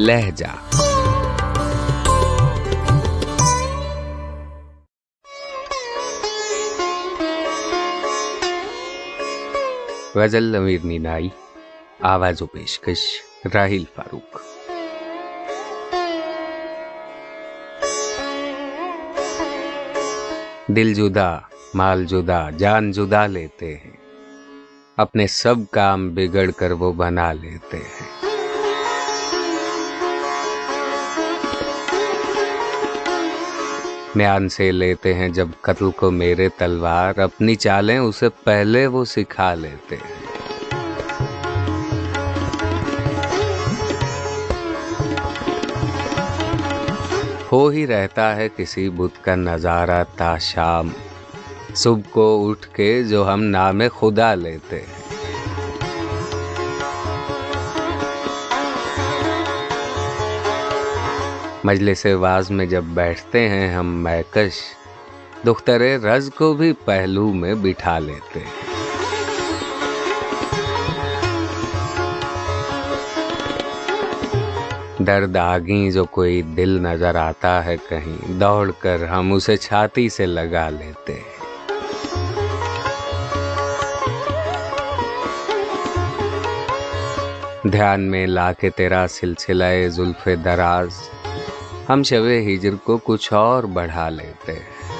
لہجہ۔ غزل امیر نینائی آواز و پیشکش راہیل فاروق۔ دل جدا، مال جدا، جان جدا لیتے ہیں۔ اپنے سب کام بگڑ کر وہ بنا لیتے ہیں۔ میان سے لیتے ہیں، جب قتل کو میرے تلوار اپنی چالیں اسے پہلے وہ سکھا لیتے ہیں۔ ہو ہی رہتا ہے کسی بت کا نظارہ تا شام۔ صبح کو اٹھ کے جو ہم نام خدا لیتے ہیں۔ مجلس واز میں جب بیٹھتے ہیں، ہم میکش دختر رز کو بھی پہلو میں بٹھا لیتے ہیں۔ درد آگی جو کوئی دل نظر آتا ہے کہیں، دوڑ کر ہم اسے چھاتی سے لگا لیتے ہیں۔ دھیان میں لا کے تیرا سلسلہ زلف دراز ہم شب ہجر کو کچھ اور بڑھا لیتے ہیں۔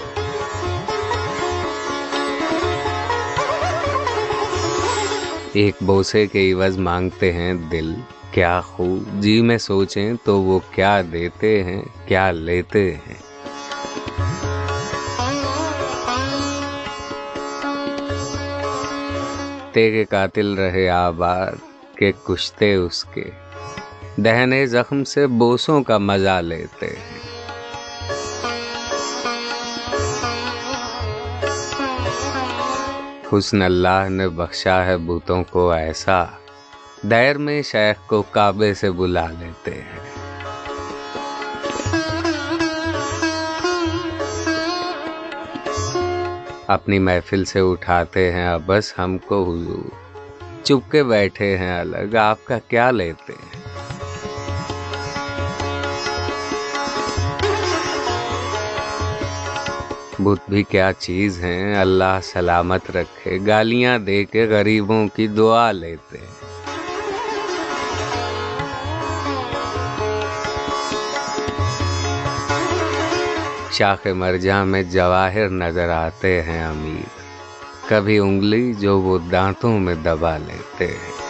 ایک بوسے کے عوض مانگتے ہیں دل، کیا خوب؟ جی میں سوچیں تو وہ کیا دیتے ہیں، کیا لیتے ہیں۔ تیرے قاتل رہے آباد، کے کشتے اس کے۔ دہنے زخم سے بوسوں کا مزہ لیتے ہیں۔ حسن اللہ نے بخشا ہے بوتوں کو ایسا۔ دیر میں شیخ کو کعبے سے بلا لیتے ہیں۔ اپنی محفل سے اٹھاتے ہیں اب بس ہم کو حضور۔ چپ کے بیٹھے ہیں الگ، آپ کا کیا لیتے ہیں؟ بت بھی کیا چیز ہیں۔ اللہ سلامت رکھے، گالیاں دے کے غریبوں کی دعا لیتے۔ ہیں شاخ مرجا میں جواہر نظر آتے ہیں امیر۔ کبھی انگلی جو وہ دانتوں میں دبا لیتے۔ ہیں